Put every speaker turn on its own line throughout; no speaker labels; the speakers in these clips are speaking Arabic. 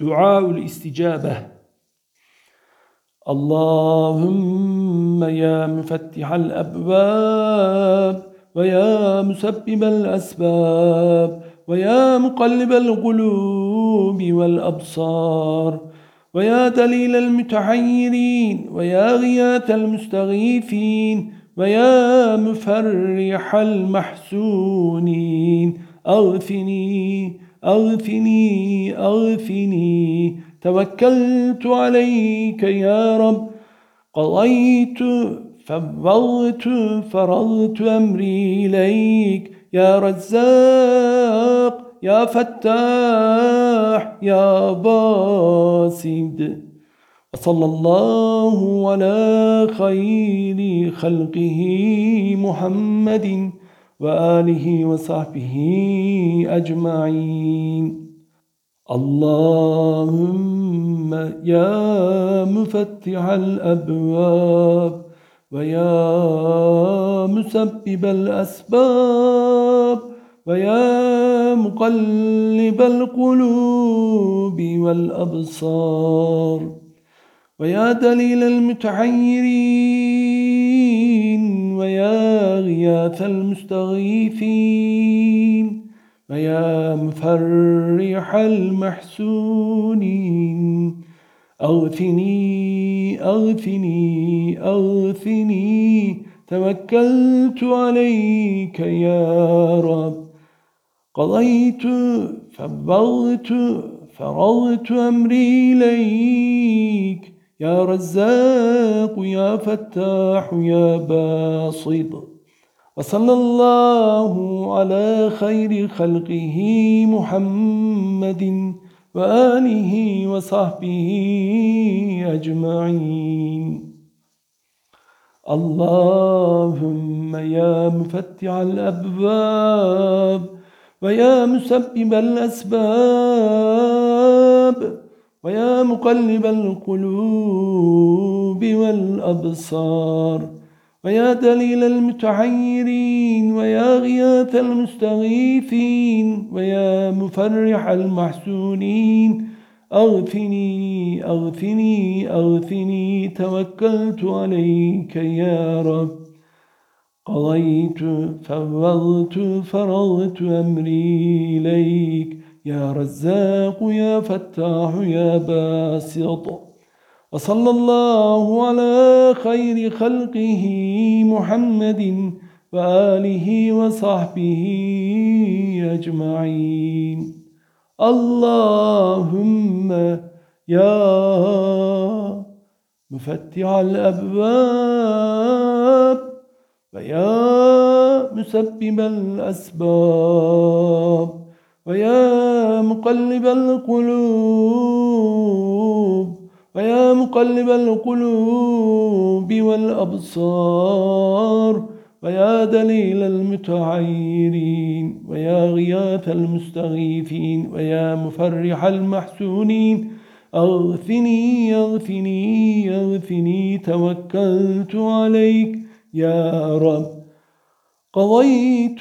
دعاء الاستجابة. اللهم يا مفتح الأبواب ويا مسبب الأسباب ويا مقلب القلوب والأبصار ويا دليل المتحيرين ويا غياث المستغيثين ويا مفرح المحسونين. أغثني أغثني أغثني توكلت عليك يا رب. قضيت فوضت فرضت أمري إليك. يا رزاق يا فتاح يا باسد. وصلى الله على خير خلقه محمد. وآله وصحبه أجمعين. اللهم يا مفتح الأبواب ويا مسبب الأسباب ويا مقلب القلوب والأبصار ويا دليل المتحيرين. ويا غياث المستغيثين ويا مفرح المحسونين أغثني أغثني أغثني توكلت عليك يا رب. قضيت فبغت فرضت أمري إليك. يا رزاق يا فتاح يا باصد وصلى الله على خير خلقه محمد وآله وصحبه أجمعين. اللهم يا مفتح الأبواب ويا مسبب الأسباب ويا مقلب القلوب والأبصار ويا دليل المتحيرين ويا غياث المستغيثين ويا مفرح المحسونين أغثني أغثني أغثني توكلت عليك يا رب. قضيت فوضت فرضت أمري إليك. يا رزاق يا فتاح يا باسط. وصلى الله على خير خلقه محمد وآله وصحبه أجمعين. اللهم يا مفتح الأبواب ويا مسبب الأسباب. ويا مقلب القلوب ويا مقلب القلوب والأبصار ويا دليل المتعيرين ويا غياث المستغيثين ويا مفرح المحسونين. أغثني أغثني أغثني توكلت عليك يا رب. قضيت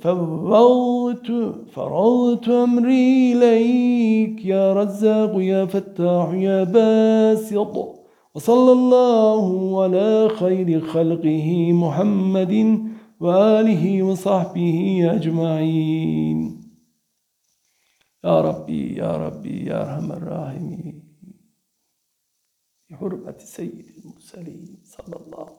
فوضت فرضت أمري إليك يا رزاق يا فتاح يا باسط. وصلى الله على خير خلقه محمد وآله وصحبه أجمعين. يا ربي يا ربي يا أرحم الراحمين. بحرمة سيد المرسلين صلى الله